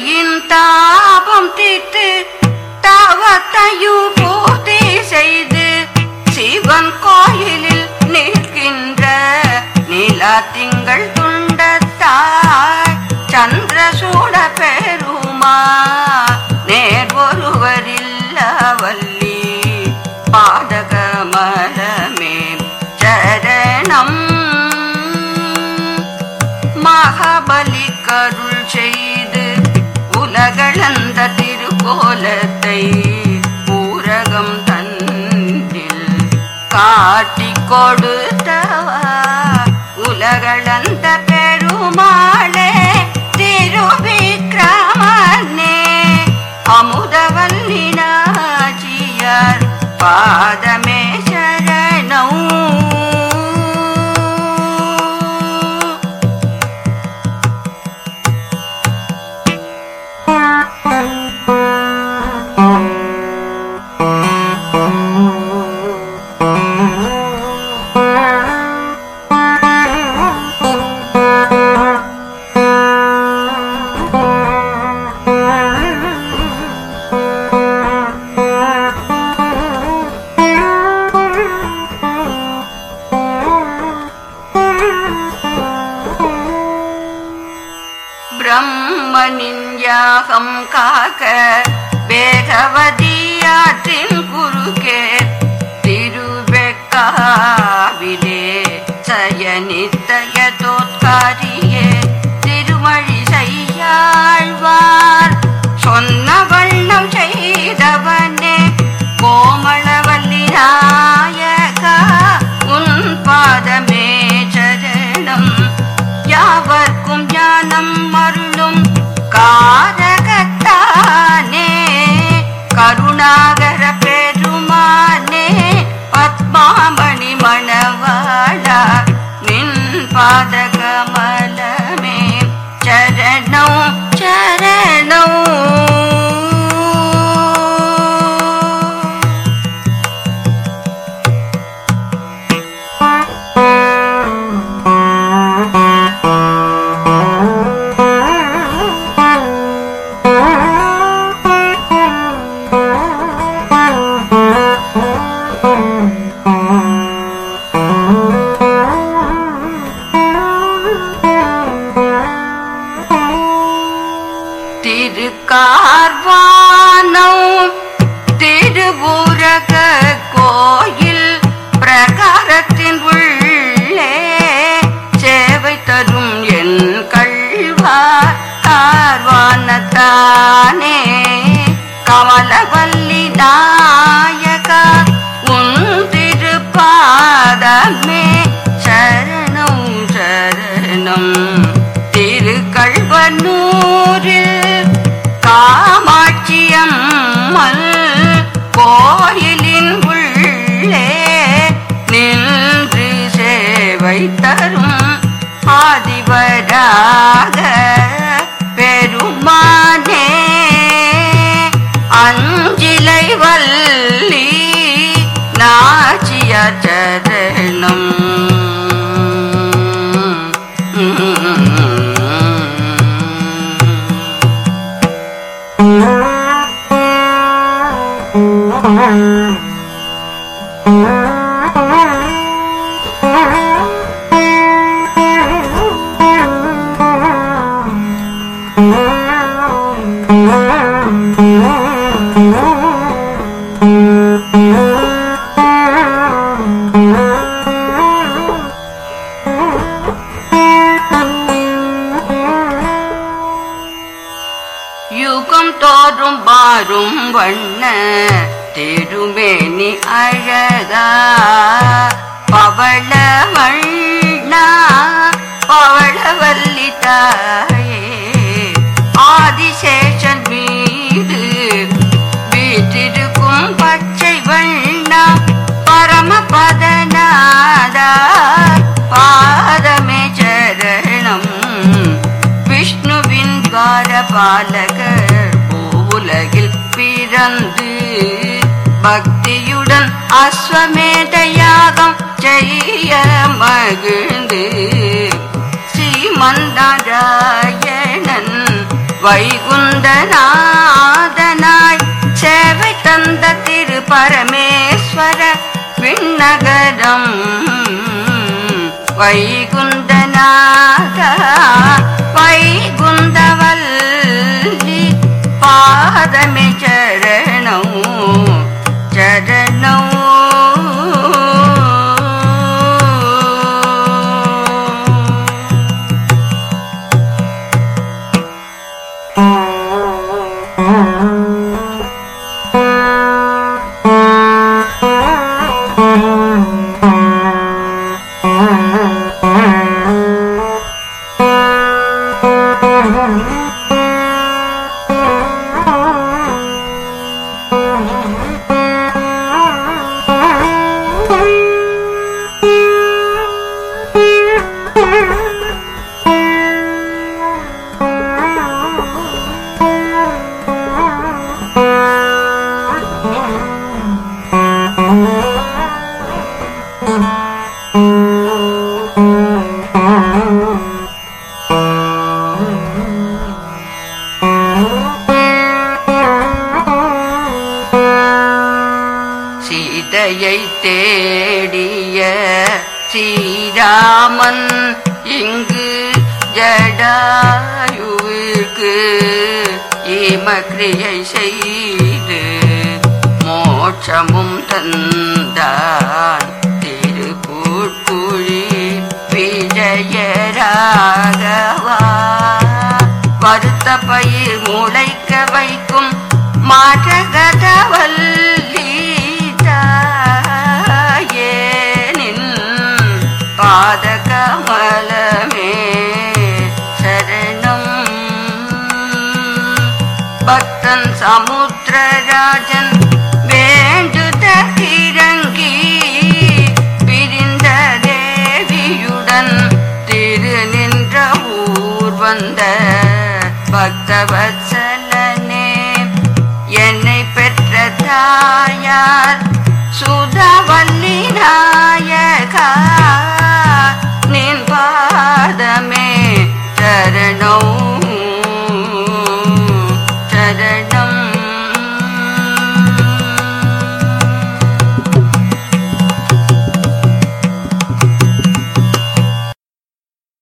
云淡。நேரத்தை ஊரகம் தன்னில் காட்டி கொடுத்தவா? உலகளந்த பெருமாளே திருவிக்ரமனே அமுதவல்லினாச்சியார் பாதமே பாகம் காக்க வேகவதி தோறும் பாரும் வண்ண திருமேனி அழகா பவள வைகுந்தநாதனாய் சேவை தந்த திரு பரமேஸ்வர விண்ணகரம். வைகுந்தநாத வைகுந்தவல்லி பாதமே சீதையை தேடிய ஸ்ரீராமன் இங்கு ஜடாயுவிற்கு ஈமக்ரியை செய்து மோட்சமும் தந்தான். திருப்பூட்குழி விஜயராகவா. வருத்த பயிர் முளைக்க வைக்கும் மாற்றகதவல்ல ஊர் வந்த பக்தவத்சலனே